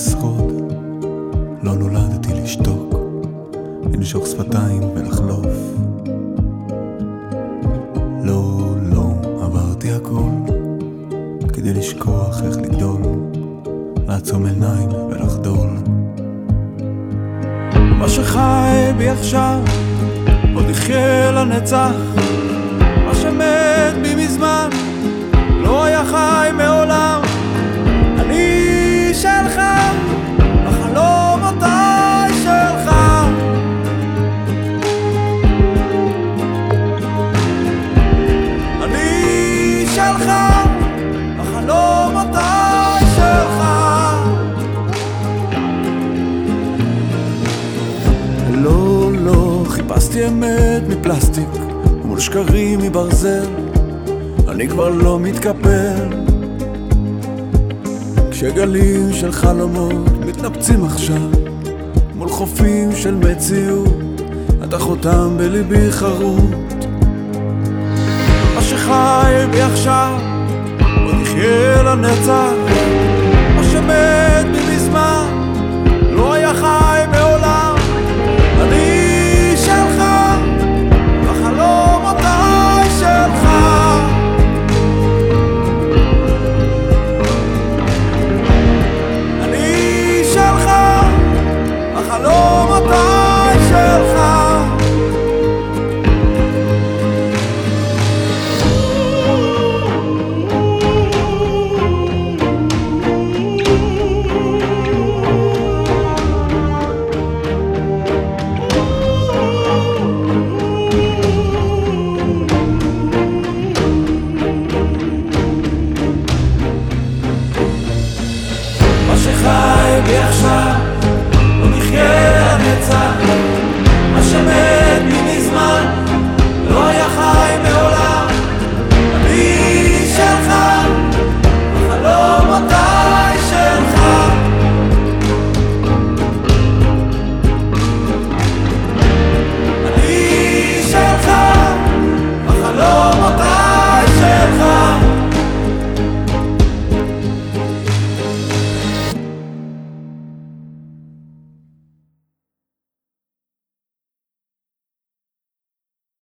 לשרוד, לא נולדתי לשתוק, לנשוך שפתיים ולחלוף. לא, לא, עברתי הכל, כדי לשכוח איך לגדול, לעצום עיניים ולחדול. מה שחי בי עכשיו, עוד יחיה לנצח, חיפשתי אמת מפלסטיק, מול שקרים מברזל, אני כבר לא מתקפל. כשגלים של חלומות מתנפצים עכשיו, מול חופים של מציאות, אתה חותם בליבי חרוט. מה שחי בי עכשיו, עוד יחיה לנצח,